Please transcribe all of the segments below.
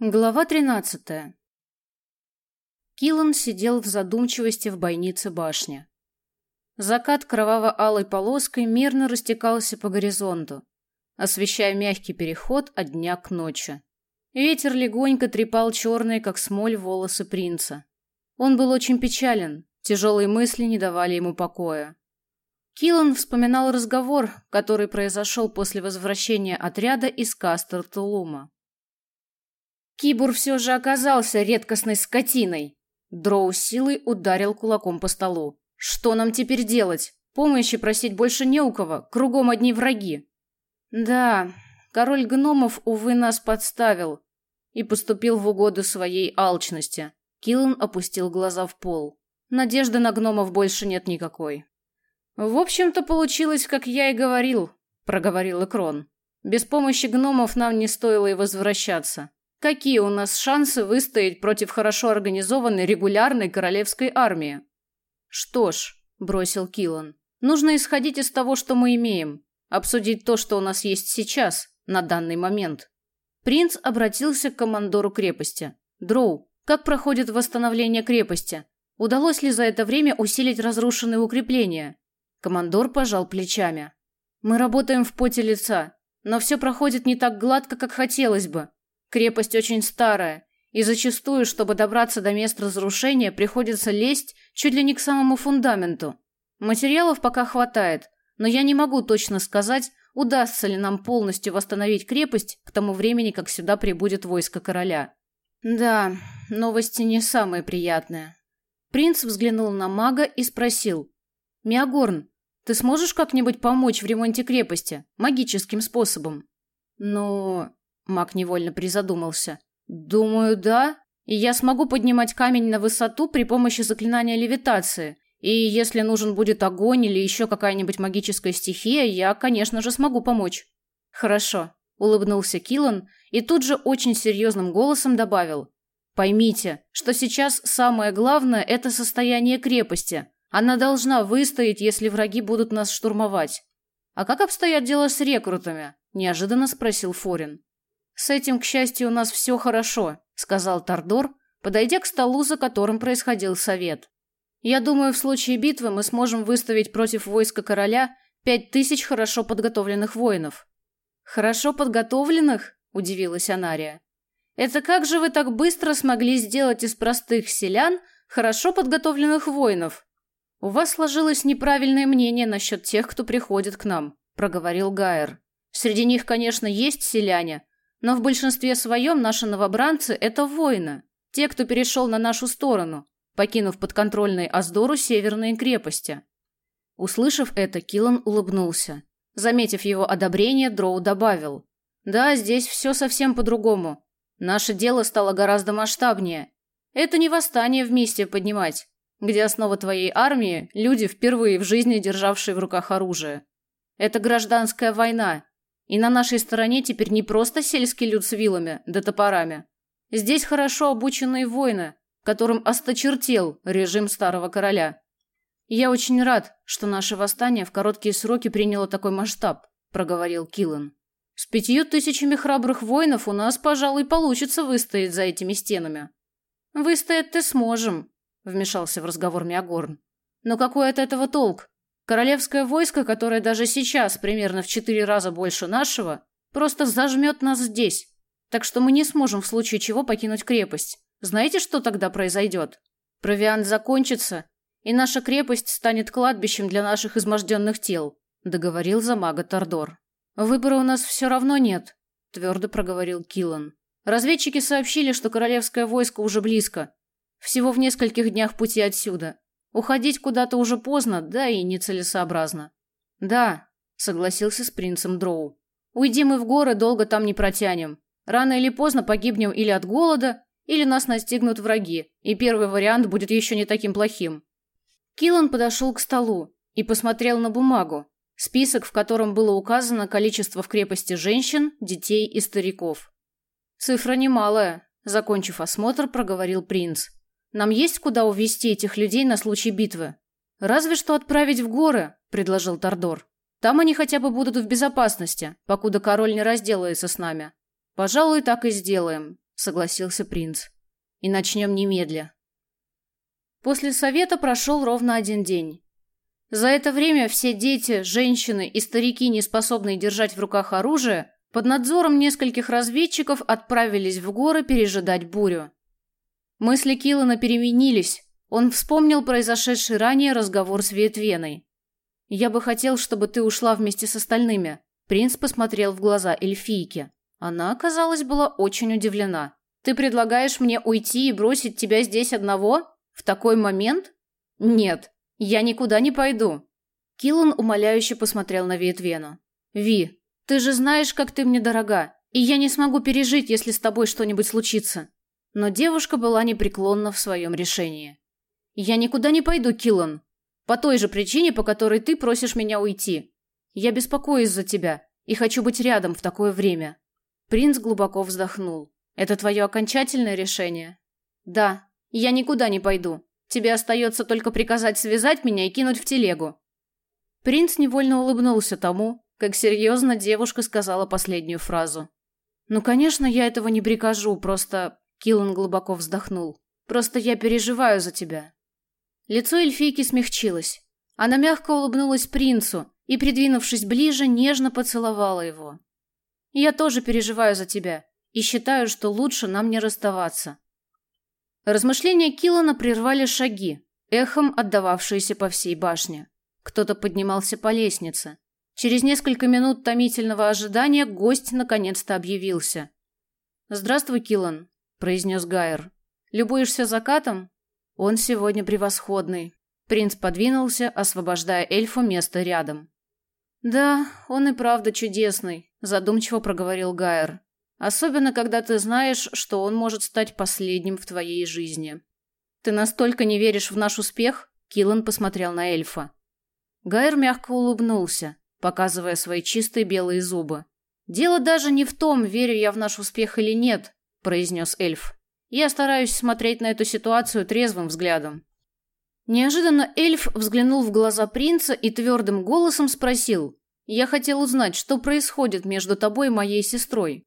Глава 13. Киллан сидел в задумчивости в бойнице башни. Закат кроваво-алой полоской мирно растекался по горизонту, освещая мягкий переход от дня к ночи. Ветер легонько трепал черные, как смоль, волосы принца. Он был очень печален, тяжелые мысли не давали ему покоя. Киллан вспоминал разговор, который произошел после возвращения отряда из Кастер-Тулума. Кибур все же оказался редкостной скотиной. Дроу силой ударил кулаком по столу. Что нам теперь делать? Помощи просить больше не у кого, кругом одни враги. Да, король гномов, увы, нас подставил и поступил в угоду своей алчности. Киллан опустил глаза в пол. Надежды на гномов больше нет никакой. В общем-то, получилось, как я и говорил, проговорил Экрон. Без помощи гномов нам не стоило и возвращаться. Какие у нас шансы выстоять против хорошо организованной регулярной королевской армии? Что ж, бросил Килан, нужно исходить из того, что мы имеем, обсудить то, что у нас есть сейчас, на данный момент. Принц обратился к командору крепости. Дроу, как проходит восстановление крепости? Удалось ли за это время усилить разрушенные укрепления? Командор пожал плечами. Мы работаем в поте лица, но все проходит не так гладко, как хотелось бы. Крепость очень старая, и зачастую, чтобы добраться до места разрушения, приходится лезть чуть ли не к самому фундаменту. Материалов пока хватает, но я не могу точно сказать, удастся ли нам полностью восстановить крепость к тому времени, как сюда прибудет войско короля. Да, новости не самые приятные. Принц взглянул на мага и спросил: "Миагорн, ты сможешь как-нибудь помочь в ремонте крепости магическим способом?" "Ну, Мак невольно призадумался. Думаю, да. И я смогу поднимать камень на высоту при помощи заклинания левитации. И если нужен будет огонь или еще какая-нибудь магическая стихия, я, конечно же, смогу помочь. Хорошо, улыбнулся Килан и тут же очень серьезным голосом добавил: Поймите, что сейчас самое главное это состояние крепости. Она должна выстоять, если враги будут нас штурмовать. А как обстоят дела с рекрутами? неожиданно спросил Форин. С этим, к счастью, у нас все хорошо, сказал Тардор, подойдя к столу, за которым происходил совет. Я думаю, в случае битвы мы сможем выставить против войска короля пять тысяч хорошо подготовленных воинов. Хорошо подготовленных? удивилась Анария. Это как же вы так быстро смогли сделать из простых селян хорошо подготовленных воинов? У вас сложилось неправильное мнение насчет тех, кто приходит к нам, проговорил Гайер. Среди них, конечно, есть селяне, но в большинстве своем наши новобранцы – это воины, те, кто перешел на нашу сторону, покинув подконтрольные Аздору северные крепости. Услышав это, Килан улыбнулся. Заметив его одобрение, Дроу добавил. «Да, здесь все совсем по-другому. Наше дело стало гораздо масштабнее. Это не восстание вместе поднимать, где основа твоей армии – люди, впервые в жизни державшие в руках оружие. Это гражданская война, и на нашей стороне теперь не просто сельский люд с вилами да топорами. Здесь хорошо обученные воины, которым осточертел режим старого короля. Я очень рад, что наше восстание в короткие сроки приняло такой масштаб, проговорил Киллан. С пятью тысячами храбрых воинов у нас, пожалуй, получится выстоять за этими стенами. Выстоять-то сможем, вмешался в разговор Миагорн. Но какой от этого толк? Королевское войско, которое даже сейчас примерно в четыре раза больше нашего, просто зажмет нас здесь. Так что мы не сможем в случае чего покинуть крепость. Знаете, что тогда произойдет? Провиант закончится, и наша крепость станет кладбищем для наших изможденных тел, договорил за мага Тордор. Выбора у нас все равно нет, твердо проговорил Килан. Разведчики сообщили, что королевское войско уже близко, всего в нескольких днях пути отсюда. Уходить куда-то уже поздно, да и нецелесообразно. Да, согласился с принцем Дроу. Уйди мы в горы, долго там не протянем. Рано или поздно погибнем или от голода, или нас настигнут враги, и первый вариант будет еще не таким плохим. Килан подошел к столу и посмотрел на бумагу, список, в котором было указано количество в крепости женщин, детей и стариков. Цифра немалая, закончив осмотр, проговорил принц. Нам есть куда увезти этих людей на случай битвы. Разве что отправить в горы, предложил Тардор. Там они хотя бы будут в безопасности, покуда король не разделается с нами. Пожалуй, так и сделаем, согласился принц. И начнем немедля. После совета прошел ровно один день. За это время все дети, женщины и старики, не способные держать в руках оружие, под надзором нескольких разведчиков отправились в горы пережидать бурю. Мысли Киллана переменились. Он вспомнил произошедший ранее разговор с Ветвеной. «Я бы хотел, чтобы ты ушла вместе с остальными». Принц посмотрел в глаза эльфийки. Она, казалось, была очень удивлена. «Ты предлагаешь мне уйти и бросить тебя здесь одного? В такой момент?» «Нет, я никуда не пойду». Киллан умоляюще посмотрел на Ветвену. «Ви, ты же знаешь, как ты мне дорога, и я не смогу пережить, если с тобой что-нибудь случится». Но девушка была непреклонна в своем решении. «Я никуда не пойду, Киллан. По той же причине, по которой ты просишь меня уйти. Я беспокоюсь за тебя и хочу быть рядом в такое время». Принц глубоко вздохнул. «Это твое окончательное решение?» «Да. Я никуда не пойду. Тебе остается только приказать связать меня и кинуть в телегу». Принц невольно улыбнулся тому, как серьезно девушка сказала последнюю фразу. «Ну, конечно, я этого не прикажу, просто...» Киллан глубоко вздохнул. «Просто я переживаю за тебя». Лицо эльфийки смягчилось. Она мягко улыбнулась принцу и, придвинувшись ближе, нежно поцеловала его. «Я тоже переживаю за тебя и считаю, что лучше нам не расставаться». Размышления Киллана прервали шаги, эхом отдававшиеся по всей башне. Кто-то поднимался по лестнице. Через несколько минут томительного ожидания гость наконец-то объявился. «Здравствуй, Киллан», — произнес Гайер. «Любуешься закатом?» «Он сегодня превосходный». Принц подвинулся, освобождая эльфу место рядом. «Да, он и правда чудесный», — задумчиво проговорил Гайер. «Особенно, когда ты знаешь, что он может стать последним в твоей жизни». «Ты настолько не веришь в наш успех?» Киллан посмотрел на эльфа. Гайер мягко улыбнулся, показывая свои чистые белые зубы. «Дело даже не в том, верю я в наш успех или нет», – произнес эльф. «Я стараюсь смотреть на эту ситуацию трезвым взглядом». Неожиданно эльф взглянул в глаза принца и твердым голосом спросил. «Я хотел узнать, что происходит между тобой и моей сестрой».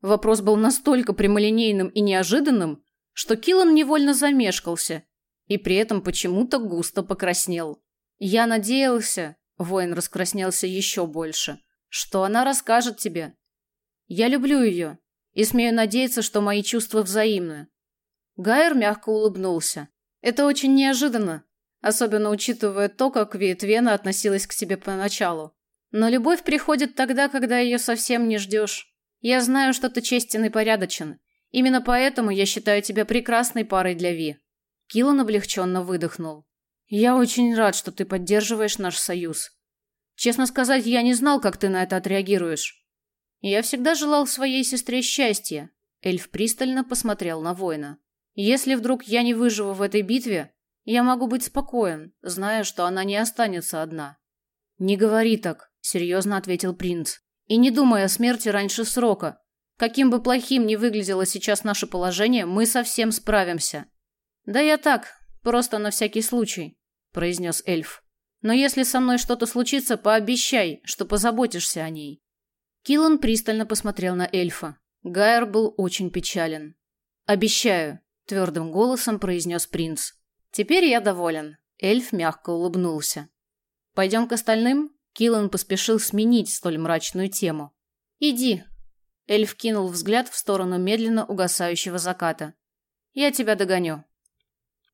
Вопрос был настолько прямолинейным и неожиданным, что Киллан невольно замешкался и при этом почему-то густо покраснел. «Я надеялся», — воин раскраснелся еще больше, «что она расскажет тебе. Я люблю ее и смею надеяться, что мои чувства взаимны». Гайер мягко улыбнулся. «Это очень неожиданно, особенно учитывая то, как Виетвена относилась к тебе поначалу. Но любовь приходит тогда, когда ее совсем не ждешь. Я знаю, что ты честен и порядочен. Именно поэтому я считаю тебя прекрасной парой для Ви». Киллан облегченно выдохнул. Я очень рад, что ты поддерживаешь наш союз. Честно сказать, я не знал, как ты на это отреагируешь. Я всегда желал своей сестре счастья. Эльф пристально посмотрел на воина. Если вдруг я не выживу в этой битве, я могу быть спокоен, зная, что она не останется одна. Не говори так, серьезно ответил принц. И не думай о смерти раньше срока. Каким бы плохим ни выглядело сейчас наше положение, мы совсем справимся. Да я так, просто на всякий случай произнес эльф. Но если со мной что-то случится, пообещай, что позаботишься о ней. Киллан пристально посмотрел на эльфа. Гайер был очень печален. Обещаю, твердым голосом произнес принц. Теперь я доволен. Эльф мягко улыбнулся. Пойдем к остальным? Киллан поспешил сменить столь мрачную тему. Иди. Эльф кинул взгляд в сторону медленно угасающего заката. Я тебя догоню.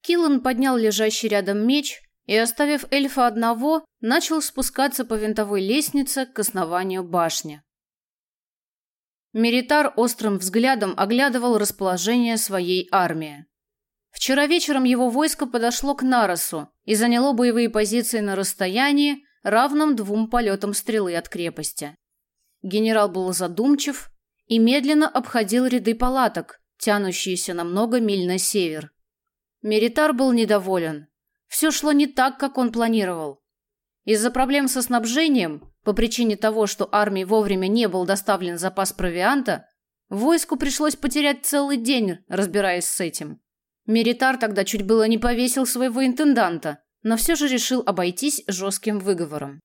Киллан поднял лежащий рядом меч и, оставив эльфа одного, начал спускаться по винтовой лестнице к основанию башни. Меритар острым взглядом оглядывал расположение своей армии. Вчера вечером его войско подошло к Наросу и заняло боевые позиции на расстоянии, равном двум полетам стрелы от крепости. Генерал был задумчив и медленно обходил ряды палаток, тянущиеся на много миль на север. Меритар был недоволен. Все шло не так, как он планировал. Из-за проблем со снабжением, по причине того, что армии вовремя не был доставлен запас провианта, войску пришлось потерять целый день, разбираясь с этим. Меритар тогда чуть было не повесил своего интенданта, но все же решил обойтись жестким выговором.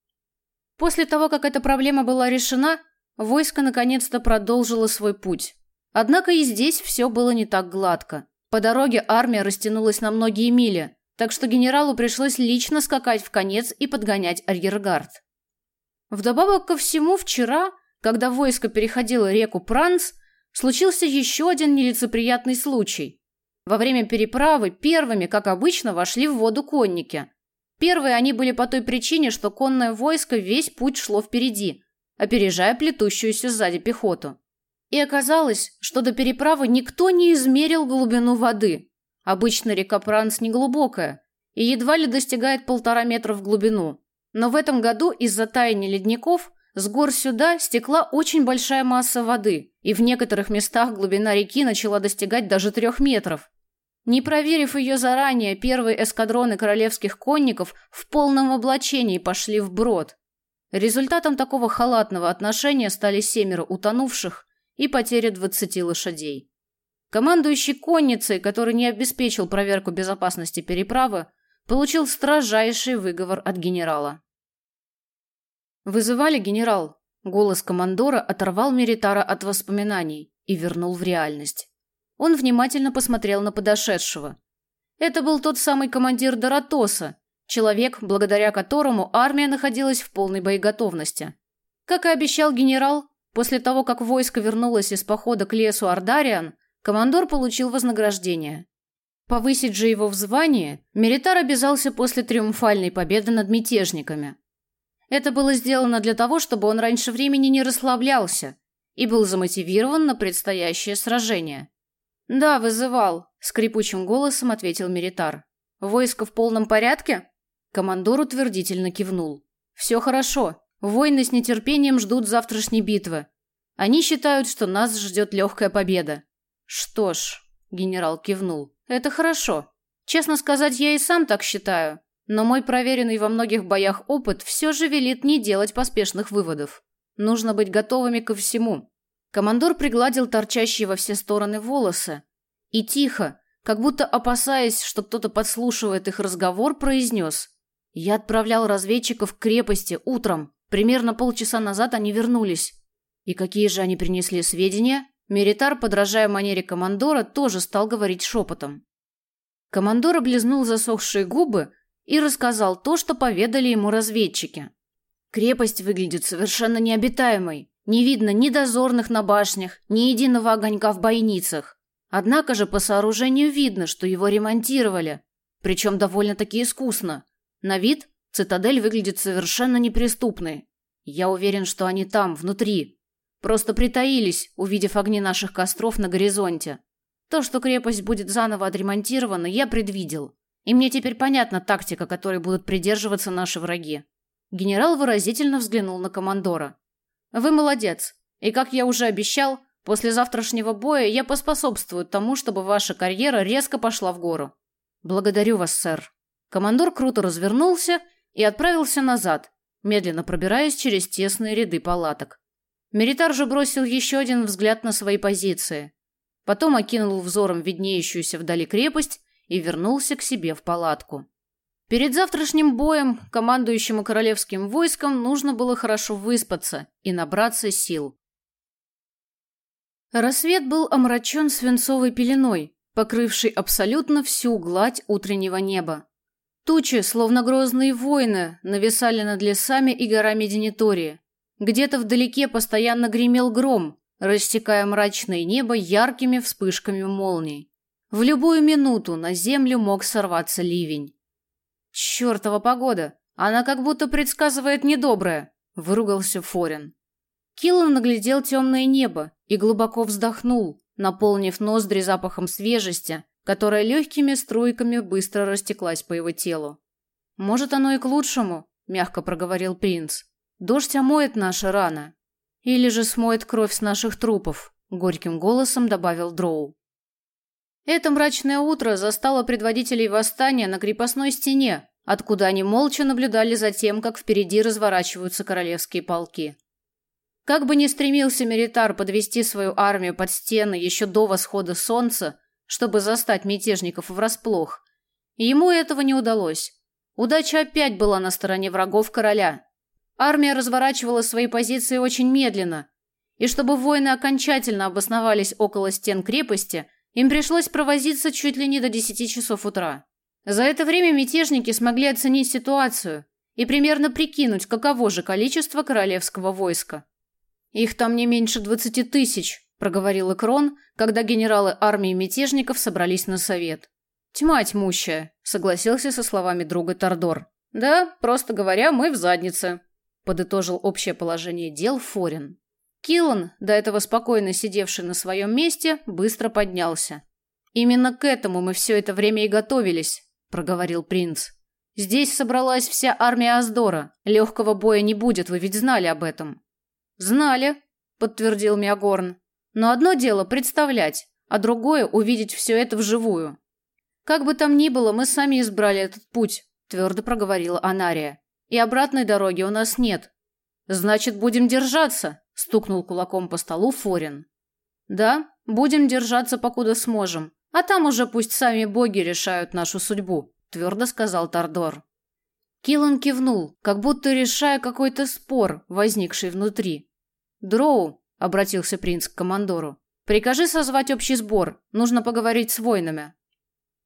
После того, как эта проблема была решена, войско наконец-то продолжило свой путь. Однако и здесь все было не так гладко. По дороге армия растянулась на многие мили, так что генералу пришлось лично скакать в конец и подгонять арьергард. Вдобавок ко всему, вчера, когда войско переходило реку Пранц, случился еще один нелицеприятный случай. Во время переправы первыми, как обычно, вошли в воду конники. Первые они были по той причине, что конное войско весь путь шло впереди, опережая плетущуюся сзади пехоту. И оказалось, что до переправы никто не измерил глубину воды. Обычно река Пранц неглубокая и едва ли достигает полтора метра в глубину. Но в этом году из-за таяния ледников с гор сюда стекла очень большая масса воды, и в некоторых местах глубина реки начала достигать даже трех метров. Не проверив ее заранее, первые эскадроны королевских конников в полном облачении пошли в брод. Результатом такого халатного отношения стали семеро утонувших и потеря 20 лошадей. Командующий конницей, который не обеспечил проверку безопасности переправы, получил строжайший выговор от генерала. «Вызывали, генерал?» Голос командора оторвал Меритара от воспоминаний и вернул в реальность. Он внимательно посмотрел на подошедшего. Это был тот самый командир Доротоса, человек, благодаря которому армия находилась в полной боеготовности. Как и обещал генерал, после того, как войско вернулось из похода к лесу Ардариан, командор получил вознаграждение. Повысить же его в звании Меритар обязался после триумфальной победы над мятежниками. Это было сделано для того, чтобы он раньше времени не расслаблялся и был замотивирован на предстоящее сражение. «Да, вызывал», — скрипучим голосом ответил Меритар. «Войско в полном порядке?» Командор утвердительно кивнул. «Все хорошо. Воины с нетерпением ждут завтрашней битвы. Они считают, что нас ждет легкая победа». «Что ж», — генерал кивнул, — «это хорошо. Честно сказать, я и сам так считаю. Но мой проверенный во многих боях опыт все же велит не делать поспешных выводов. Нужно быть готовыми ко всему. Командор пригладил торчащие во все стороны волосы и тихо, как будто опасаясь, что кто-то подслушивает их разговор, произнес. «Я отправлял разведчиков к крепости утром. Примерно полчаса назад они вернулись. И какие же они принесли сведения?» Меритар, подражая манере командора, тоже стал говорить шепотом. Командор облизнул засохшие губы и рассказал то, что поведали ему разведчики. Крепость выглядит совершенно необитаемой. Не видно ни дозорных на башнях, ни единого огонька в бойницах. Однако же по сооружению видно, что его ремонтировали, причем довольно-таки искусно. На вид цитадель выглядит совершенно неприступной. Я уверен, что они там, внутри. Просто притаились, увидев огни наших костров на горизонте. То, что крепость будет заново отремонтирована, я предвидел. И мне теперь понятна тактика, которой будут придерживаться наши враги. Генерал выразительно взглянул на командора. Вы молодец. И как я уже обещал, после завтрашнего боя я поспособствую тому, чтобы ваша карьера резко пошла в гору. Благодарю вас, сэр. Командор круто развернулся и отправился назад, медленно пробираясь через тесные ряды палаток. Меритар же бросил еще один взгляд на свои позиции. Потом окинул взором виднеющуюся вдали крепость и вернулся к себе в палатку. Перед завтрашним боем командующему королевским войском нужно было хорошо выспаться и набраться сил. Рассвет был омрачен свинцовой пеленой, покрывшей абсолютно всю гладь утреннего неба. Тучи, словно грозные воины, нависали над лесами и горами Денитории. Где-то вдалеке постоянно гремел гром, рассекая мрачное небо яркими вспышками молний. В любую минуту на землю мог сорваться ливень. «Чёртова погода! Она как будто предсказывает недоброе!» – выругался Форин. Киллан наглядел темное небо и глубоко вздохнул, наполнив ноздри запахом свежести, которая легкими струйками быстро растеклась по его телу. «Может, оно и к лучшему», – мягко проговорил принц. «Дождь омоет наши раны. Или же смоет кровь с наших трупов», – горьким голосом добавил Дроу. Это мрачное утро застало предводителей восстания на крепостной стене, откуда они молча наблюдали за тем, как впереди разворачиваются королевские полки. Как бы ни стремился Меритар подвести свою армию под стены еще до восхода солнца, чтобы застать мятежников врасплох, ему этого не удалось. Удача опять была на стороне врагов короля. Армия разворачивала свои позиции очень медленно, и чтобы воины окончательно обосновались около стен крепости, им пришлось провозиться чуть ли не до 10 часов утра. За это время мятежники смогли оценить ситуацию и примерно прикинуть, каково же количество королевского войска. «Их там не меньше двадцати тысяч», – проговорил Экрон, когда генералы армии мятежников собрались на совет. «Тьма тьмущая», – согласился со словами друга Тордор. «Да, просто говоря, мы в заднице», – подытожил общее положение дел Форин. Киллан, до этого спокойно сидевший на своем месте, быстро поднялся. «Именно к этому мы все это время и готовились», – проговорил принц. «Здесь собралась вся армия Аздора. Легкого боя не будет, вы ведь знали об этом». «Знали», – подтвердил Миагорн. «Но одно дело представлять, а другое – увидеть все это вживую. Как бы там ни было, мы сами избрали этот путь, твердо проговорила Анария. И обратной дороги у нас нет. Значит, будем держаться, стукнул кулаком по столу Форин. Да, будем держаться, покуда сможем, а там уже пусть сами боги решают нашу судьбу, твердо сказал Тардор. Киллан кивнул, как будто решая какой-то спор, возникший внутри. «Дроу», — обратился принц к командору, — «прикажи созвать общий сбор, нужно поговорить с воинами».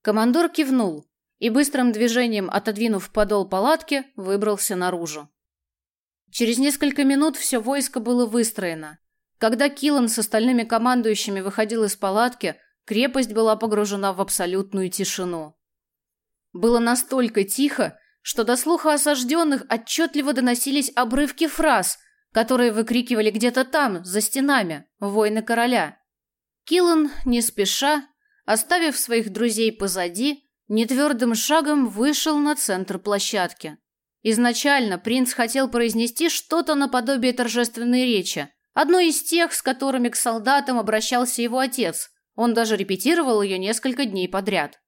Командор кивнул и быстрым движением, отодвинув подол палатки, выбрался наружу. Через несколько минут все войско было выстроено. Когда Киллан с остальными командующими выходил из палатки, крепость была погружена в абсолютную тишину. Было настолько тихо, что до слуха осажденных отчетливо доносились обрывки фраз, которые выкрикивали где-то там, за стенами, воины короля. Киллан, не спеша, Оставив своих друзей позади, нетвердым шагом вышел на центр площадки. Изначально принц хотел произнести что-то наподобие торжественной речи, одной из тех, с которыми к солдатам обращался его отец. Он даже репетировал ее несколько дней подряд.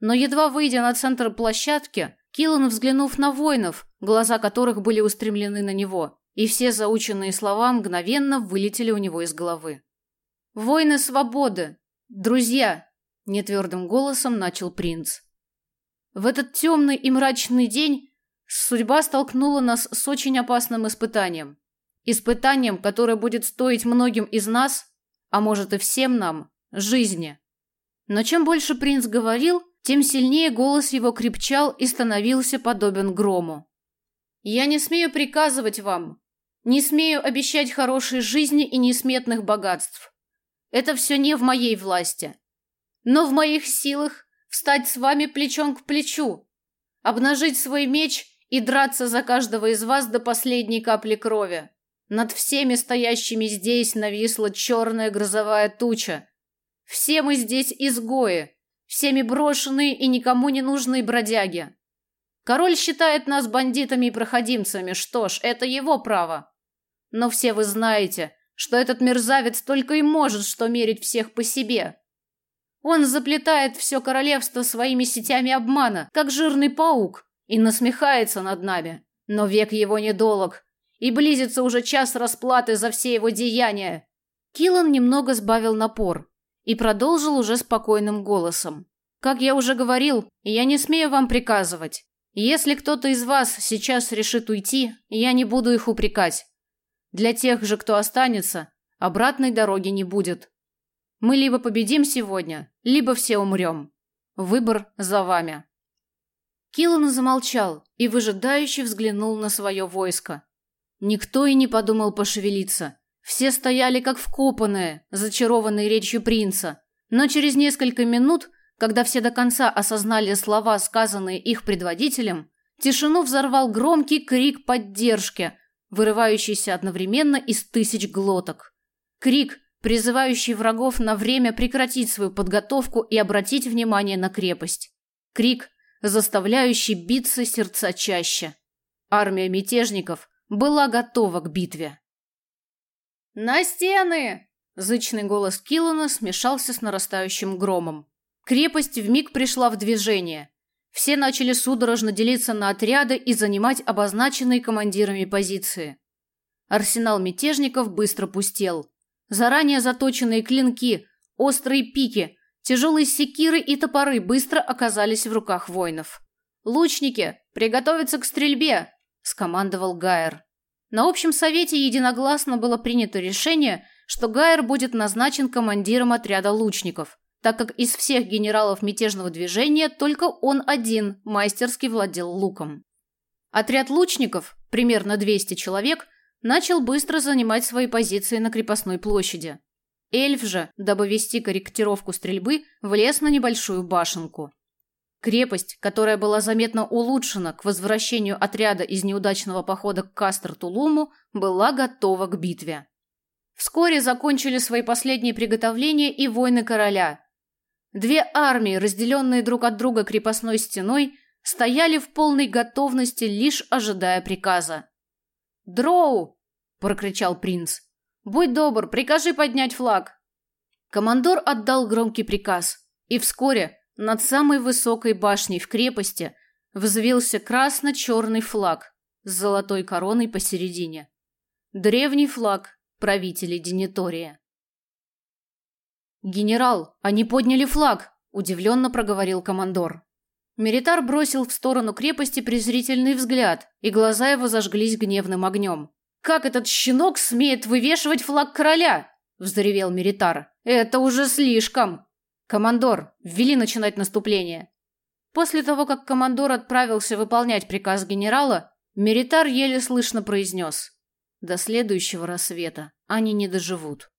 Но едва выйдя на центр площадки, Киллан, взглянув на воинов, глаза которых были устремлены на него, и все заученные слова мгновенно вылетели у него из головы. «Воины свободы! Друзья! нетвердым голосом начал принц. В этот темный и мрачный день судьба столкнула нас с очень опасным испытанием. Испытанием, которое будет стоить многим из нас, а может и всем нам, жизни. Но чем больше принц говорил, тем сильнее голос его крепчал и становился подобен грому. «Я не смею приказывать вам, не смею обещать хорошей жизни и несметных богатств. Это все не в моей власти. Но в моих силах встать с вами плечом к плечу, обнажить свой меч и драться за каждого из вас до последней капли крови. Над всеми стоящими здесь нависла черная грозовая туча. Все мы здесь изгои, всеми брошенные и никому не нужные бродяги. Король считает нас бандитами и проходимцами, что ж, это его право. Но все вы знаете, что этот мерзавец только и может что мерить всех по себе. Он заплетает все королевство своими сетями обмана, как жирный паук, и насмехается над нами. Но век его недолог, и близится уже час расплаты за все его деяния. Килан немного сбавил напор и продолжил уже спокойным голосом. Как я уже говорил, я не смею вам приказывать. Если кто-то из вас сейчас решит уйти, я не буду их упрекать. Для тех же, кто останется, обратной дороги не будет. Мы либо победим сегодня, либо все умрем. Выбор за вами. Киллан замолчал и выжидающе взглянул на свое войско. Никто и не подумал пошевелиться. Все стояли как вкопанные, зачарованные речью принца. Но через несколько минут, когда все до конца осознали слова, сказанные их предводителем, тишину взорвал громкий крик поддержки, вырывающийся одновременно из тысяч глоток. Крик, призывающий врагов на время прекратить свою подготовку и обратить внимание на крепость. Крик, заставляющий биться сердца чаще. Армия мятежников была готова к битве. «На стены!» Зычный голос Киллана смешался с нарастающим громом. Крепость вмиг пришла в движение. Все начали судорожно делиться на отряды и занимать обозначенные командирами позиции. Арсенал мятежников быстро пустел. Заранее заточенные клинки, острые пики, тяжелые секиры и топоры быстро оказались в руках воинов. «Лучники, приготовиться к стрельбе!» – скомандовал Гайер. На общем совете единогласно было принято решение, что Гайер будет назначен командиром отряда лучников, так как из всех генералов мятежного движения только он один мастерски владел луком. Отряд лучников, примерно 200 человек, начал быстро занимать свои позиции на крепостной площади. Эльф же, дабы вести корректировку стрельбы, влез на небольшую башенку. Крепость, которая была заметно улучшена к возвращению отряда из неудачного похода к Кастер-Тулуму, была готова к битве. Вскоре закончили свои последние приготовления и войны короля. Две армии, разделенные друг от друга крепостной стеной, стояли в полной готовности, лишь ожидая приказа. «Дроу!» – прокричал принц. «Будь добр, прикажи поднять флаг!» Командор отдал громкий приказ, и вскоре над самой высокой башней в крепости взвился красно-черный флаг с золотой короной посередине. Древний флаг правителей Денитория. «Генерал, они подняли флаг!» – удивленно проговорил командор. Меритар бросил в сторону крепости презрительный взгляд, и глаза его зажглись гневным огнем. «Как этот щенок смеет вывешивать флаг короля?» – взревел Меритар. «Это уже слишком!» «Командор, ввели начинать наступление!» После того, как командор отправился выполнять приказ генерала, Меритар еле слышно произнес. До следующего рассвета они не доживут.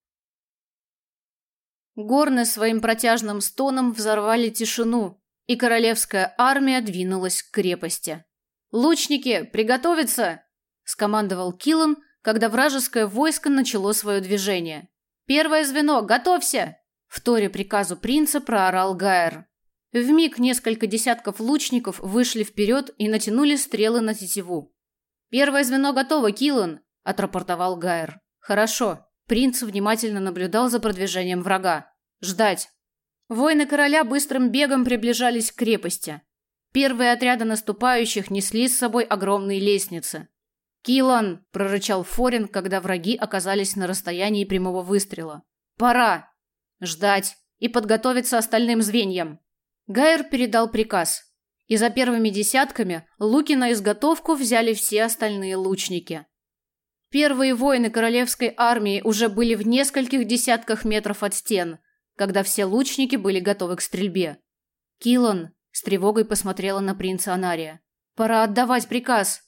Горны своим протяжным стоном взорвали тишину, и королевская армия двинулась к крепости. «Лучники, приготовиться!» – скомандовал Киллан, когда вражеское войско начало свое движение. «Первое звено, готовься!» – в торе приказу принца проорал Гайер. Вмиг несколько десятков лучников вышли вперед и натянули стрелы на тетиву. «Первое звено готово, Киллан!» – отрапортовал Гайер. «Хорошо». Принц внимательно наблюдал за продвижением врага. «Ждать!» Воины короля быстрым бегом приближались к крепости. Первые отряды наступающих несли с собой огромные лестницы. «Килан!» – прорычал Форин, когда враги оказались на расстоянии прямого выстрела. «Пора!» «Ждать! И подготовиться остальным звеньям!» Гайер передал приказ. И за первыми десятками луки на изготовку взяли все остальные лучники. Первые воины королевской армии уже были в нескольких десятках метров от стен – когда все лучники были готовы к стрельбе. Килан с тревогой посмотрела на принца Анария. «Пора отдавать приказ».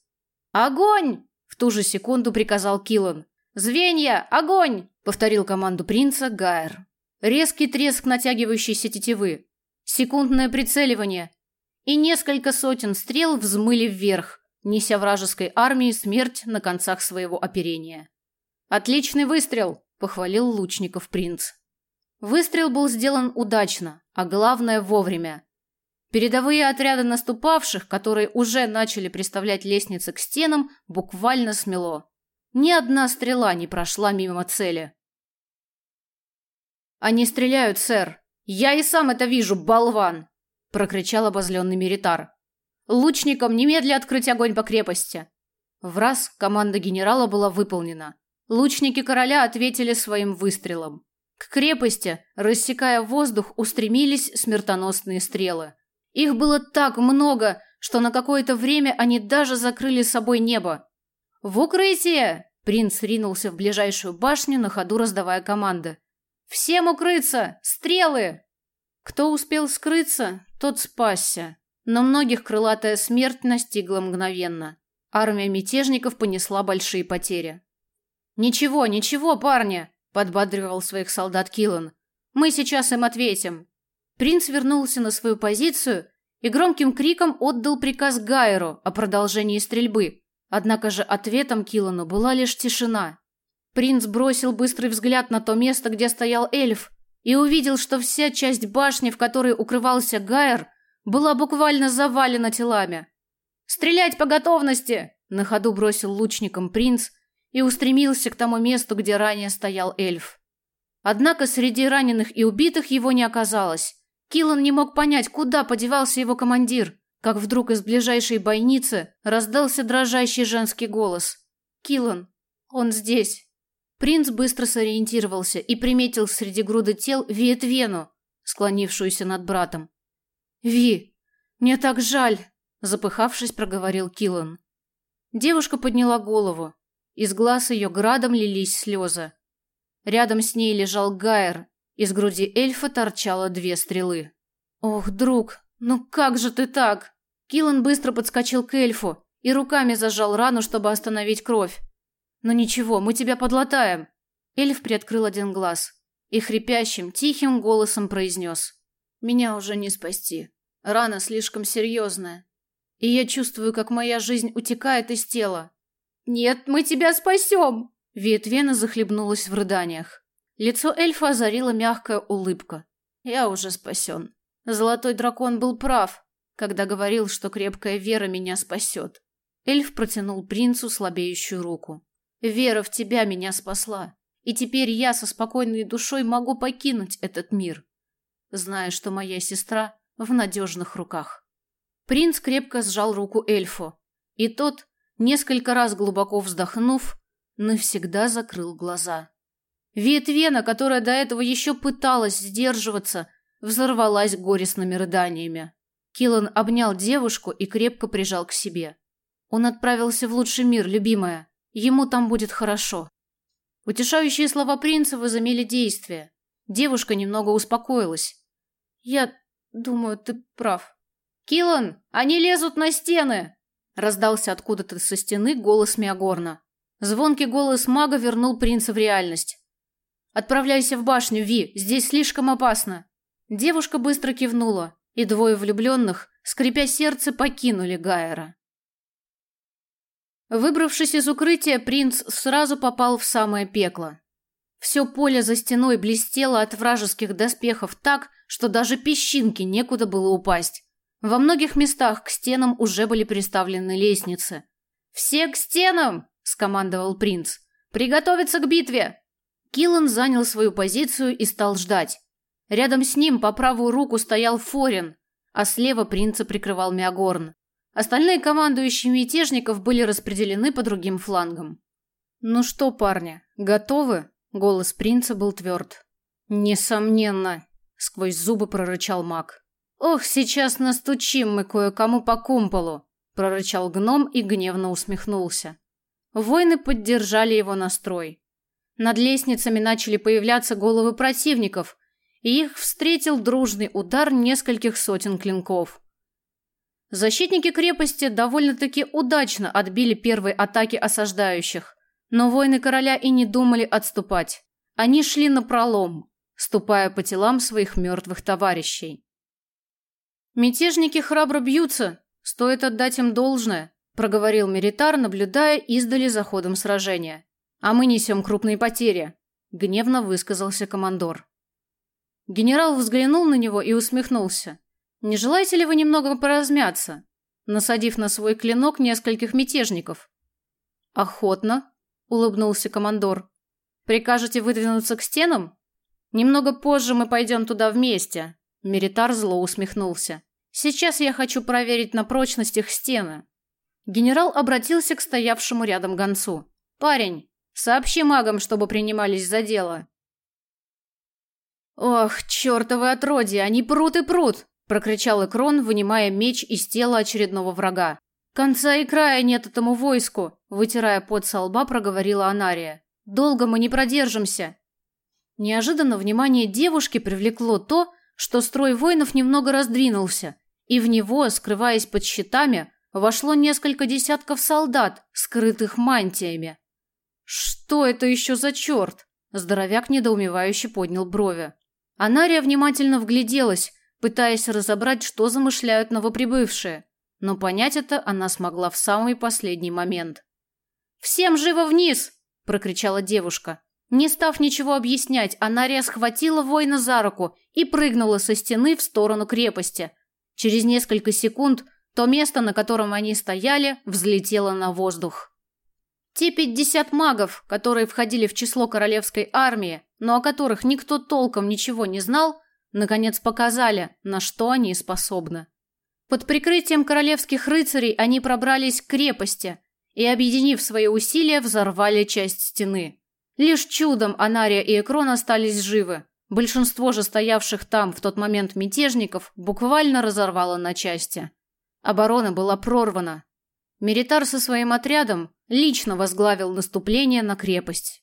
«Огонь!» – в ту же секунду приказал Килан. «Звенья! Огонь!» – повторил команду принца Гайер. Резкий треск натягивающейся тетивы. Секундное прицеливание. И несколько сотен стрел взмыли вверх, неся вражеской армии смерть на концах своего оперения. «Отличный выстрел!» – похвалил лучников принц. Выстрел был сделан удачно, а главное вовремя. Передовые отряды наступавших, которые уже начали приставлять лестницы к стенам, буквально смело. Ни одна стрела не прошла мимо цели. «Они стреляют, сэр! Я и сам это вижу, болван!» – прокричал обозленный Меритар. «Лучникам немедля открыть огонь по крепости!» В раз команда генерала была выполнена. Лучники короля ответили своим выстрелом. К крепости, рассекая воздух, устремились смертоносные стрелы. Их было так много, что на какое-то время они даже закрыли собой небо. «В укрытие!» Принц ринулся в ближайшую башню, на ходу раздавая команды. «Всем укрыться! Стрелы!» Кто успел скрыться, тот спасся. Но многих крылатая смерть настигла мгновенно. Армия мятежников понесла большие потери. «Ничего, ничего, парни!» Подбадривал своих солдат Киллан. Мы сейчас им ответим. Принц вернулся на свою позицию и громким криком отдал приказ Гайеру о продолжении стрельбы. Однако же ответом Киллану была лишь тишина. Принц бросил быстрый взгляд на то место, где стоял эльф, и увидел, что вся часть башни, в которой укрывался Гайер, была буквально завалена телами. «Стрелять по готовности!» – на ходу бросил лучником принц – и устремился к тому месту, где ранее стоял эльф. Однако среди раненых и убитых его не оказалось. Киллан не мог понять, куда подевался его командир, как вдруг из ближайшей бойницы раздался дрожащий женский голос. «Киллан, он здесь». Принц быстро сориентировался и приметил среди груды тел Виетвену, склонившуюся над братом. «Ви, мне так жаль», – запыхавшись, проговорил Киллан. Девушка подняла голову. Из глаз ее градом лились слезы. Рядом с ней лежал Гайер. Из груди эльфа торчало две стрелы. «Ох, друг, ну как же ты так?» Киллан быстро подскочил к эльфу и руками зажал рану, чтобы остановить кровь. «Ну ничего, мы тебя подлатаем». Эльф приоткрыл один глаз и хрипящим, тихим голосом произнес. «Меня уже не спасти. Рана слишком серьезная. И я чувствую, как моя жизнь утекает из тела. «Нет, мы тебя спасем!» Ветвена захлебнулась в рыданиях. Лицо эльфа озарила мягкая улыбка. «Я уже спасен. Золотой дракон был прав, когда говорил, что крепкая вера меня спасет. Эльф протянул принцу слабеющую руку. «Вера в тебя меня спасла, и теперь я со спокойной душой могу покинуть этот мир, зная, что моя сестра в надежных руках». Принц крепко сжал руку эльфу, и тот, несколько раз глубоко вздохнув, навсегда закрыл глаза. Ветвена, которая до этого еще пыталась сдерживаться, взорвалась горестными рыданиями. Киллан обнял девушку и крепко прижал к себе. Он отправился в лучший мир, любимая. Ему там будет хорошо. Утешающие слова принца возымели действие. Девушка немного успокоилась. Я думаю, ты прав. Киллан, они лезут на стены, раздался откуда-то со стены голос Миагорна. Звонкий голос мага вернул принца в реальность. Отправляйся в башню, Ви, здесь слишком опасно. Девушка быстро кивнула, и двое влюбленных, скрипя сердце, покинули Гайера. Выбравшись из укрытия, принц сразу попал в самое пекло. Все поле за стеной блестело от вражеских доспехов так, что даже песчинки некуда было упасть. Во многих местах к стенам уже были приставлены лестницы. «Все к стенам!» – скомандовал принц. «Приготовиться к битве!» Киллан занял свою позицию и стал ждать. Рядом с ним по правую руку стоял Форин, а слева принца прикрывал Миагорн. Остальные командующие мятежников были распределены по другим флангам. «Ну что, парни, готовы?» Голос принца был тверд. «Несомненно», — сквозь зубы прорычал маг. «Ох, сейчас настучим мы кое-кому по кумполу!» – прорычал гном и гневно усмехнулся. Воины поддержали его настрой. Над лестницами начали появляться головы противников, и их встретил дружный удар нескольких сотен клинков. Защитники крепости довольно-таки удачно отбили первые атаки осаждающих, но воины короля и не думали отступать. Они шли на пролом, ступая по телам своих мертвых товарищей. Мятежники храбро бьются, стоит отдать им должное, проговорил Меритар, наблюдая издали за ходом сражения. А мы несем крупные потери, гневно высказался командор. Генерал взглянул на него и усмехнулся. Не желаете ли вы немного поразмяться, насадив на свой клинок нескольких мятежников? Охотно, улыбнулся командор. Прикажете выдвинуться к стенам? Немного позже мы пойдем туда вместе. Меритар зло усмехнулся. Сейчас я хочу проверить на прочность их стены. Генерал обратился к стоявшему рядом гонцу. Парень, сообщи магам, чтобы принимались за дело. Ох, чертовы отродья, они прут и прут, прокричал Экрон, вынимая меч из тела очередного врага. Конца и края нет этому войску, вытирая пот со лба, проговорила Анария. Долго мы не продержимся. Неожиданно внимание девушки привлекло то, что строй воинов немного раздвинулся, и в него, скрываясь под щитами, вошло несколько десятков солдат, скрытых мантиями. «Что это еще за черт?» Здоровяк недоумевающе поднял брови. Анария внимательно вгляделась, пытаясь разобрать, что замышляют новоприбывшие, но понять это она смогла в самый последний момент. «Всем живо вниз!» – прокричала девушка. Не став ничего объяснять, Анария схватила воина за руку и прыгнула со стены в сторону крепости – Через несколько секунд то место, на котором они стояли, взлетело на воздух. Те пятьдесят магов, которые входили в число королевской армии, но о которых никто толком ничего не знал, наконец показали, на что они способны. Под прикрытием королевских рыцарей они пробрались к крепости и, объединив свои усилия, взорвали часть стены. Лишь чудом Анария и Экрон остались живы. Большинство же стоявших там в тот момент мятежников буквально разорвало на части. Оборона была прорвана. Меритар со своим отрядом лично возглавил наступление на крепость.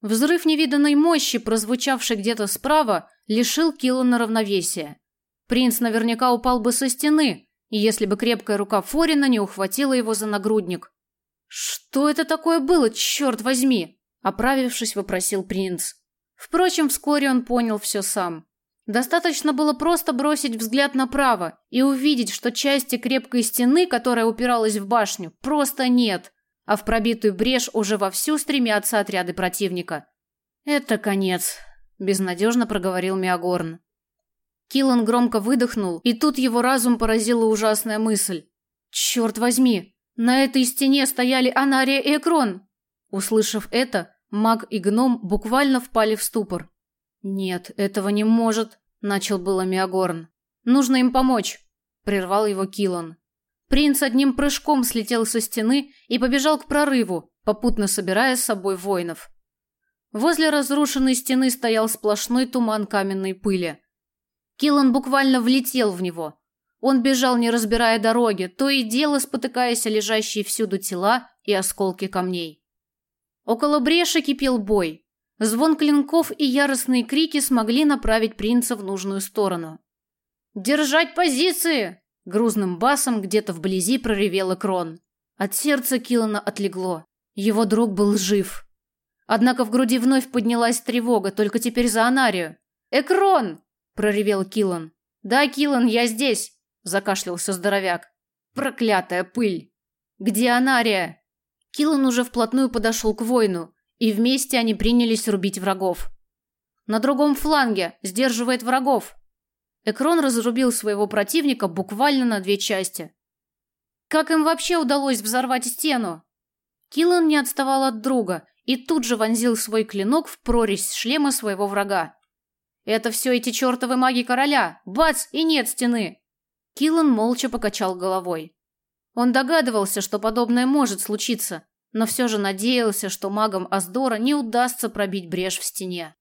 Взрыв невиданной мощи, прозвучавший где-то справа, лишил Киллана равновесия. Принц наверняка упал бы со стены, если бы крепкая рука Форина не ухватила его за нагрудник. «Что это такое было, черт возьми?» – оправившись, вопросил принц. Впрочем, вскоре он понял все сам. Достаточно было просто бросить взгляд направо и увидеть, что части крепкой стены, которая упиралась в башню, просто нет, а в пробитую брешь уже вовсю стремятся отряды противника. «Это конец», – безнадежно проговорил Миагорн. Киллан громко выдохнул, и тут его разум поразила ужасная мысль. «Черт возьми, на этой стене стояли Анария и Экрон!» Услышав это, маг и гном буквально впали в ступор. «Нет, этого не может», – начал было Миагорн. «Нужно им помочь», – прервал его Киллан. Принц одним прыжком слетел со стены и побежал к прорыву, попутно собирая с собой воинов. Возле разрушенной стены стоял сплошной туман каменной пыли. Киллан буквально влетел в него. Он бежал, не разбирая дороги, то и дело спотыкаясь о лежащие всюду тела и осколки камней. Около бреши кипел бой. Звон клинков и яростные крики смогли направить принца в нужную сторону. «Держать позиции!» Грузным басом где-то вблизи проревел Крон. От сердца Киллана отлегло. Его друг был жив. Однако в груди вновь поднялась тревога, только теперь за Анарию. «Экрон!» проревел Килан. Да, Килан, я здесь, закашлялся здоровяк. Проклятая пыль. Где Анария? Килан уже вплотную подошел к воину, и вместе они принялись рубить врагов. На другом фланге сдерживает врагов. Экрон разрубил своего противника буквально на две части. Как им вообще удалось взорвать стену? Киллан не отставал от друга и тут же вонзил свой клинок в прорезь шлема своего врага. Это все эти чертовы маги короля. Бац, и нет стены. Киллан молча покачал головой. Он догадывался, что подобное может случиться, но все же надеялся, что магам Аздора не удастся пробить брешь в стене.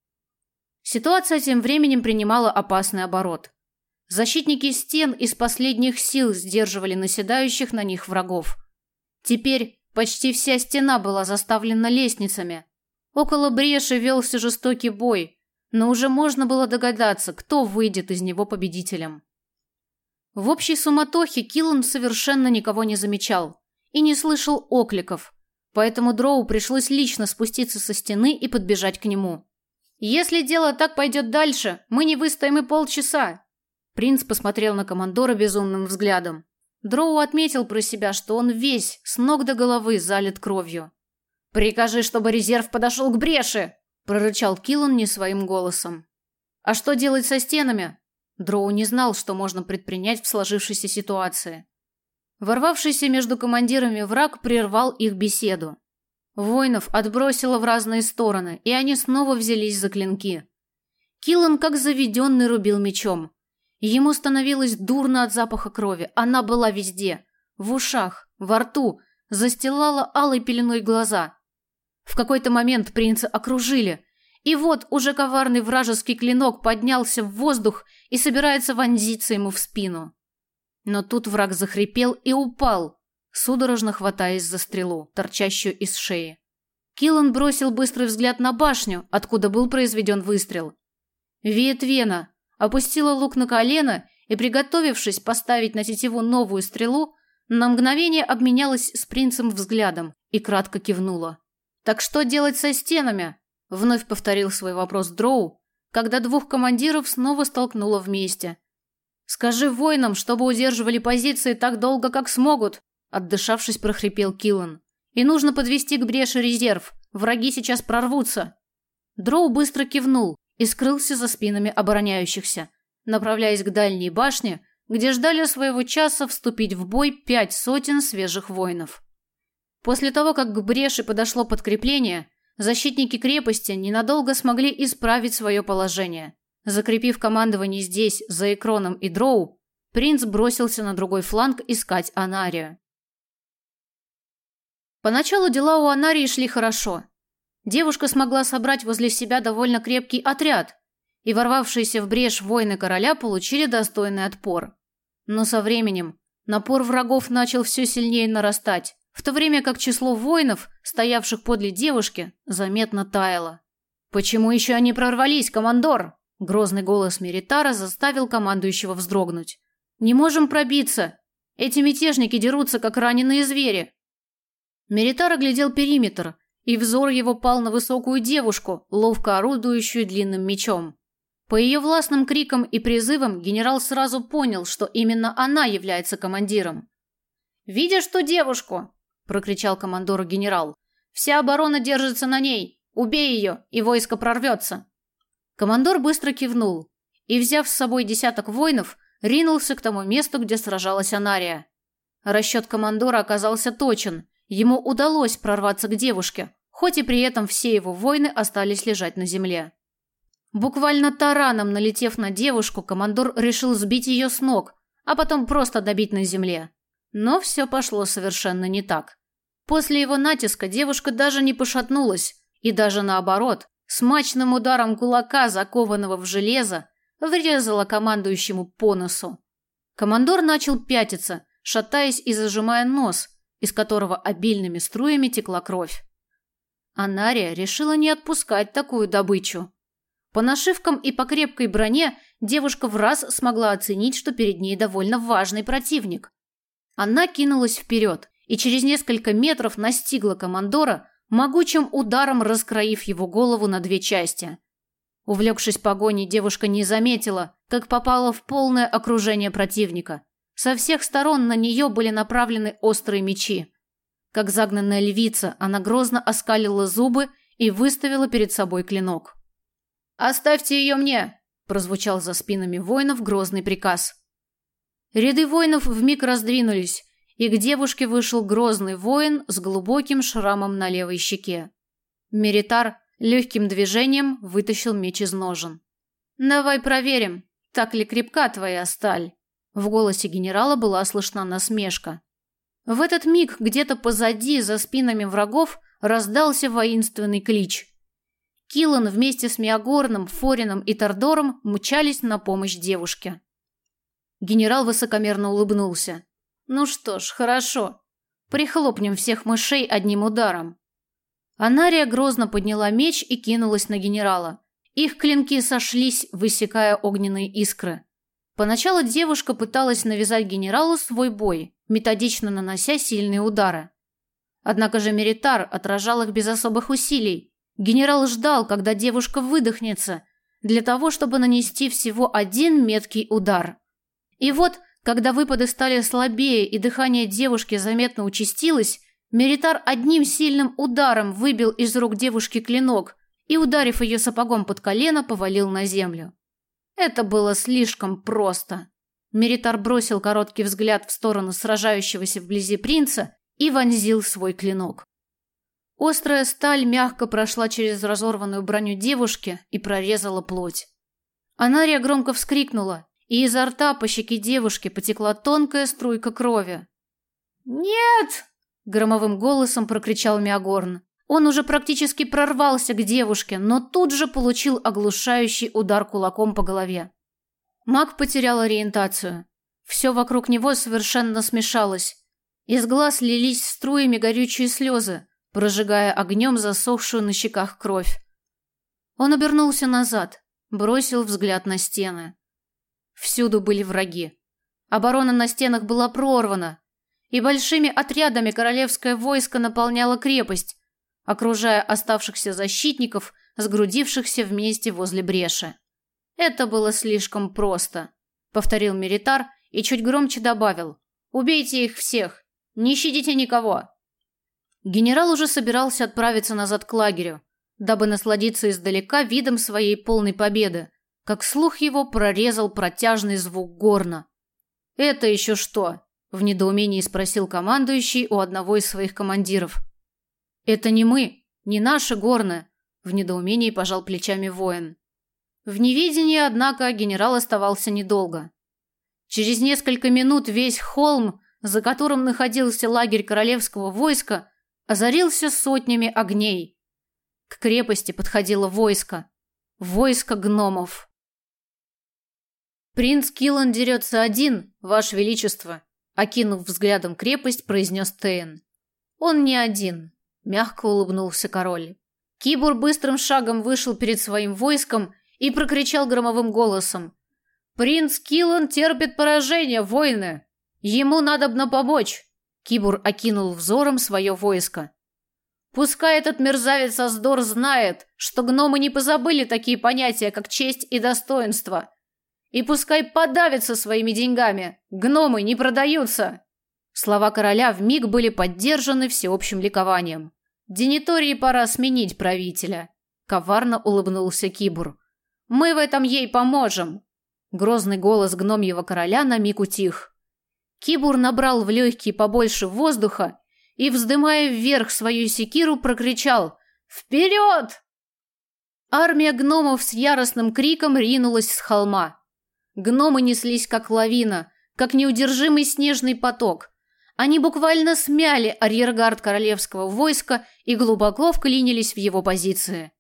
Ситуация тем временем принимала опасный оборот. Защитники стен из последних сил сдерживали наседающих на них врагов. Теперь почти вся стена была заставлена лестницами. Около бреши велся жестокий бой, но уже можно было догадаться, кто выйдет из него победителем. В общей суматохе Киллан совершенно никого не замечал и не слышал окликов, поэтому Дроу пришлось лично спуститься со стены и подбежать к нему. «Если дело так пойдет дальше, мы не выстоим и полчаса!» Принц посмотрел на командора безумным взглядом. Дроу отметил про себя, что он весь, с ног до головы, залит кровью. «Прикажи, чтобы резерв подошел к бреши!» прорычал Киллан не своим голосом. А что делать со стенами? Дроу не знал, что можно предпринять в сложившейся ситуации. Ворвавшийся между командирами враг прервал их беседу. Воинов отбросило в разные стороны, и они снова взялись за клинки. Киллан, как заведенный, рубил мечом. Ему становилось дурно от запаха крови. Она была везде. В ушах, во рту, застилала алой пеленой глаза. В какой-то момент принца окружили, и вот уже коварный вражеский клинок поднялся в воздух и собирается вонзиться ему в спину. Но тут враг захрипел и упал, судорожно хватаясь за стрелу, торчащую из шеи. Киллан бросил быстрый взгляд на башню, откуда был произведен выстрел. Виетвена опустила лук на колено и, приготовившись поставить на тетиву новую стрелу, на мгновение обменялась с принцем взглядом и кратко кивнула. Так что делать со стенами? Вновь повторил свой вопрос Дроу, когда двух командиров снова столкнуло вместе. Скажи воинам, чтобы удерживали позиции так долго, как смогут, отдышавшись, прохрипел Киллан. И нужно подвести к бреши резерв. Враги сейчас прорвутся. Дроу быстро кивнул и скрылся за спинами обороняющихся, направляясь к дальней башне, где ждали своего часа вступить в бой пять сотен свежих воинов. После того, как к бреши подошло подкрепление, защитники крепости ненадолго смогли исправить свое положение. Закрепив командование здесь, за Экроном и Дроу, принц бросился на другой фланг искать Анарию. Поначалу дела у Анарии шли хорошо. Девушка смогла собрать возле себя довольно крепкий отряд, и ворвавшиеся в брешь воины короля получили достойный отпор. Но со временем напор врагов начал все сильнее нарастать, в то время как число воинов, стоявших подле девушки, заметно таяло. Почему еще они прорвались, командор? Грозный голос Меритара заставил командующего вздрогнуть. Не можем пробиться. Эти мятежники дерутся, как раненые звери. Меритар оглядел периметр, и взор его пал на высокую девушку, ловко орудующую длинным мечом. По ее властным крикам и призывам генерал сразу понял, что именно она является командиром. «Видишь ту девушку?» – прокричал командору генерал. «Вся оборона держится на ней. Убей ее, и войско прорвется». Командор быстро кивнул и, взяв с собой десяток воинов, ринулся к тому месту, где сражалась Анария. Расчет командора оказался точен. Ему удалось прорваться к девушке, хоть и при этом все его воины остались лежать на земле. Буквально тараном налетев на девушку, командор решил сбить ее с ног, а потом просто добить на земле. Но все пошло совершенно не так. После его натиска девушка даже не пошатнулась, и даже наоборот, смачным ударом кулака, закованного в железо, врезала командующему по носу. Командор начал пятиться, шатаясь и зажимая нос, из которого обильными струями текла кровь. Анария решила не отпускать такую добычу. По нашивкам и по крепкой броне девушка в раз смогла оценить, что перед ней довольно важный противник. Она кинулась вперед и через несколько метров настигла командора, могучим ударом раскроив его голову на две части. Увлекшись погоней, девушка не заметила, как попала в полное окружение противника. Со всех сторон на нее были направлены острые мечи. Как загнанная львица, она грозно оскалила зубы и выставила перед собой клинок. «Оставьте ее мне!» – прозвучал за спинами воинов грозный приказ. Ряды воинов вмиг раздвинулись, и к девушке вышел грозный воин с глубоким шрамом на левой щеке. Меритар легким движением вытащил меч из ножен. «Давай проверим, так ли крепка твоя сталь?» В голосе генерала была слышна насмешка. В этот миг где-то позади, за спинами врагов, раздался воинственный клич. Килан вместе с Миагорном, Форином и Тордором мчались на помощь девушке. Генерал высокомерно улыбнулся. Ну что ж, хорошо. Прихлопнем всех мышей одним ударом. Анария грозно подняла меч и кинулась на генерала. Их клинки сошлись, высекая огненные искры. Поначалу девушка пыталась навязать генералу свой бой, методично нанося сильные удары. Однако же Меритар отражал их без особых усилий. Генерал ждал, когда девушка выдохнется, для того, чтобы нанести всего один меткий удар. И вот когда выпады стали слабее и дыхание девушки заметно участилось, Меритар одним сильным ударом выбил из рук девушки клинок и, ударив ее сапогом под колено, повалил на землю. Это было слишком просто. Меритар бросил короткий взгляд в сторону сражающегося вблизи принца и вонзил свой клинок. Острая сталь мягко прошла через разорванную броню девушки и прорезала плоть. Анария громко вскрикнула и изо рта по щеке девушки потекла тонкая струйка крови. «Нет!» – громовым голосом прокричал Миагорн. Он уже практически прорвался к девушке, но тут же получил оглушающий удар кулаком по голове. Маг потерял ориентацию. Все вокруг него совершенно смешалось. Из глаз лились струями горючие слезы, прожигая огнем засохшую на щеках кровь. Он обернулся назад, бросил взгляд на стены. Всюду были враги. Оборона на стенах была прорвана, и большими отрядами королевское войско наполняло крепость, окружая оставшихся защитников, сгрудившихся вместе возле бреши. Это было слишком просто, повторил Меритар и чуть громче добавил: "Убейте их всех, не щадите никого". Генерал уже собирался отправиться назад к лагерю, дабы насладиться издалека видом своей полной победы, как слух его прорезал протяжный звук горна. «Это еще что?» – в недоумении спросил командующий у одного из своих командиров. «Это не мы, не наши горны», – в недоумении пожал плечами воин. В неведении, однако, генерал оставался недолго. Через несколько минут весь холм, за которым находился лагерь королевского войска, озарился сотнями огней. К крепости подходило войско. Войско гномов. «Принц Киллан дерется один, Ваше Величество», – окинув взглядом крепость, произнес Тейн. «Он не один», – мягко улыбнулся король. Кибур быстрым шагом вышел перед своим войском и прокричал громовым голосом. «Принц Киллан терпит поражение, воины! Ему надобно помочь!» Кибур окинул взором свое войско. «Пускай этот мерзавец Аздор знает, что гномы не позабыли такие понятия, как честь и достоинство. И пускай подавится своими деньгами. Гномы не продаются!» Слова короля вмиг были поддержаны всеобщим ликованием. «Денитории пора сменить правителя», — коварно улыбнулся Кибур. «Мы в этом ей поможем!» Грозный голос гномьего короля на миг утих. Кибур набрал в легкие побольше воздуха и, вздымая вверх свою секиру, прокричал «Вперед!». Армия гномов с яростным криком ринулась с холма. Гномы неслись как лавина, как неудержимый снежный поток – они буквально смяли арьергард королевского войска и глубоко вклинились в его позиции.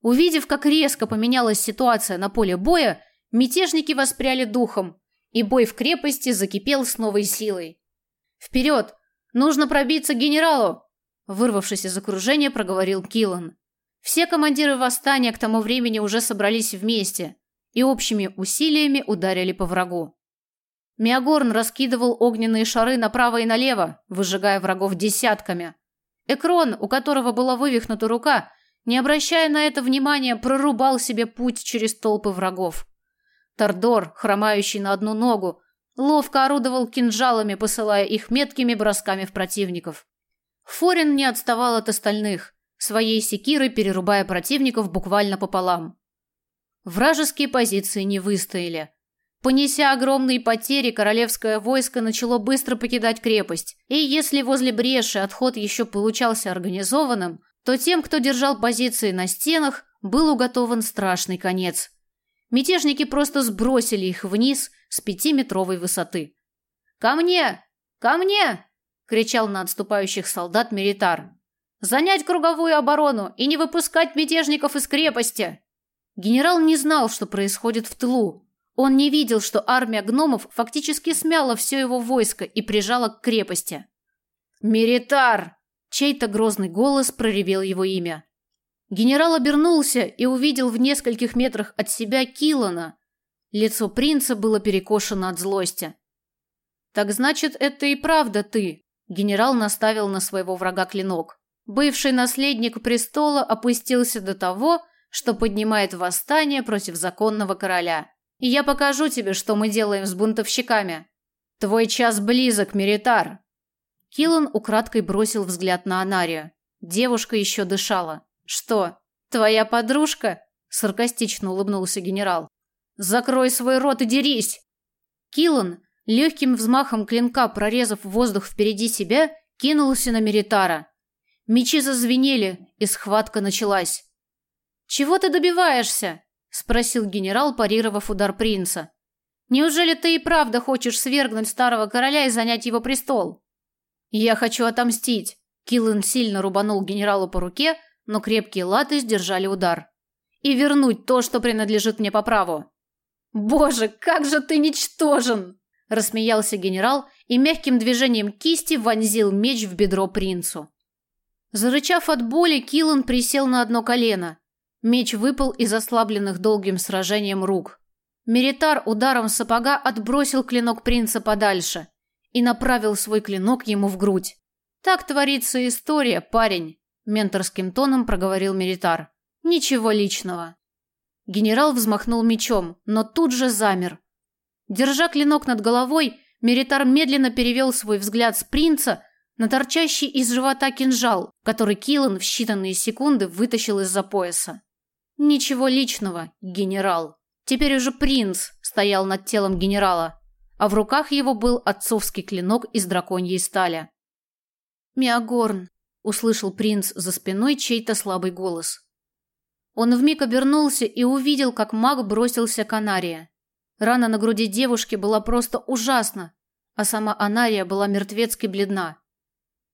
Увидев, как резко поменялась ситуация на поле боя, мятежники воспряли духом, и бой в крепости закипел с новой силой. «Вперед! Нужно пробиться к генералу!» Вырвавшись из окружения, проговорил Киллан. Все командиры восстания к тому времени уже собрались вместе и общими усилиями ударили по врагу. Миагорн раскидывал огненные шары направо и налево, выжигая врагов десятками. Экрон, у которого была вывихнута рука, не обращая на это внимания, прорубал себе путь через толпы врагов. Тордор, хромающий на одну ногу, ловко орудовал кинжалами, посылая их меткими бросками в противников. Форин не отставал от остальных, своей секирой перерубая противников буквально пополам. Вражеские позиции не выстояли – Понеся огромные потери, королевское войско начало быстро покидать крепость, и если возле бреши отход еще получался организованным, то тем, кто держал позиции на стенах, был уготован страшный конец. Мятежники просто сбросили их вниз с пятиметровой высоты. «Ко мне! Ко мне!» – кричал на отступающих солдат Меритар. «Занять круговую оборону и не выпускать мятежников из крепости!» Генерал не знал, что происходит в тылу, он не видел, что армия гномов фактически смяла все его войско и прижала к крепости. «Меритар!» Чей-то грозный голос проревел его имя. Генерал обернулся и увидел в нескольких метрах от себя Килана. Лицо принца было перекошено от злости. «Так значит, это и правда ты?» Генерал наставил на своего врага клинок. Бывший наследник престола опустился до того, что поднимает восстание против законного короля и я покажу тебе, что мы делаем с бунтовщиками. Твой час близок, Меритар. Киллан украдкой бросил взгляд на Анарию. Девушка еще дышала. Что, твоя подружка? Саркастично улыбнулся генерал. Закрой свой рот и дерись. Киллан, легким взмахом клинка прорезав воздух впереди себя, кинулся на Меритара. Мечи зазвенели, и схватка началась. «Чего ты добиваешься?» спросил генерал, парировав удар принца. Неужели ты и правда хочешь свергнуть старого короля и занять его престол? Я хочу отомстить. Киллен сильно рубанул генералу по руке, но крепкие латы сдержали удар. И вернуть то, что принадлежит мне по праву. Боже, как же ты ничтожен, рассмеялся генерал и мягким движением кисти вонзил меч в бедро принцу. Зарычав от боли, Киллен присел на одно колено Меч выпал из ослабленных долгим сражением рук. Меритар ударом сапога отбросил клинок принца подальше и направил свой клинок ему в грудь. «Так творится история, парень», – менторским тоном проговорил Меритар. «Ничего личного». Генерал взмахнул мечом, но тут же замер. Держа клинок над головой, Меритар медленно перевел свой взгляд с принца на торчащий из живота кинжал, который Киллан в считанные секунды вытащил из-за пояса. Ничего личного, генерал. Теперь уже принц стоял над телом генерала, а в руках его был отцовский клинок из драконьей стали. «Миагорн», — услышал принц за спиной чей-то слабый голос. Он вмиг обернулся и увидел, как маг бросился к Анарии. Рана на груди девушки была просто ужасна, а сама Анария была мертвецки бледна.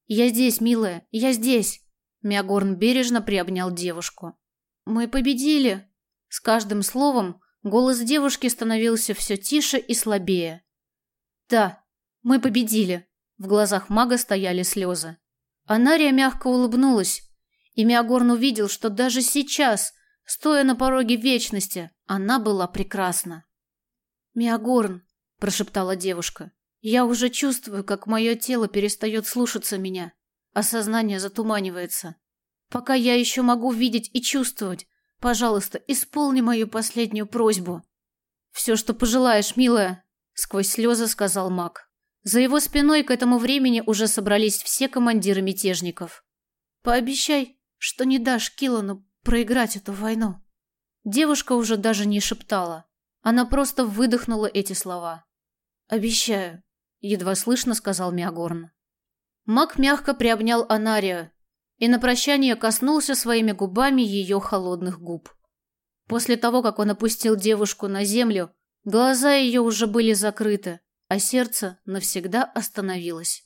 «Я здесь, милая, я здесь!» Миагорн бережно приобнял девушку. «Мы победили!» С каждым словом голос девушки становился все тише и слабее. «Да, мы победили!» В глазах мага стояли слезы. Анария мягко улыбнулась, И Миагорн увидел, что даже сейчас, стоя на пороге вечности, она была прекрасна. «Миагорн», – прошептала девушка, – «я уже чувствую, как мое тело перестает слушаться меня, а сознание затуманивается. Пока я еще могу видеть и чувствовать, пожалуйста, исполни мою последнюю просьбу». «Все, что пожелаешь, милая», – сквозь слезы сказал маг. За его спиной к этому времени уже собрались все командиры мятежников. «Пообещай, что не дашь Киллану проиграть эту войну». Девушка уже даже не шептала. Она просто выдохнула эти слова. «Обещаю», — едва слышно сказал Миагорн. Маг мягко приобнял Анарию и на прощание коснулся своими губами ее холодных губ. После того, как он опустил девушку на землю, глаза ее уже были закрыты, а сердце навсегда остановилось.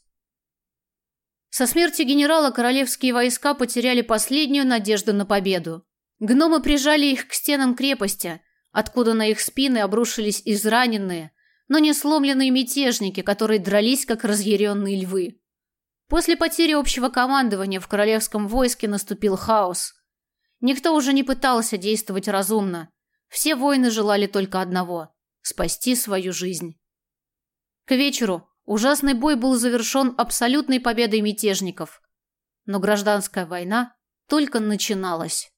Со смерти генерала королевские войска потеряли последнюю надежду на победу. Гномы прижали их к стенам крепости, откуда на их спины обрушились израненные, но не сломленные мятежники, которые дрались как разъяренные львы. После потери общего командования в королевском войске наступил хаос. Никто уже не пытался действовать разумно. Все воины желали только одного – спасти свою жизнь. К вечеру ужасный бой был завершен абсолютной победой мятежников. Но гражданская война только начиналась.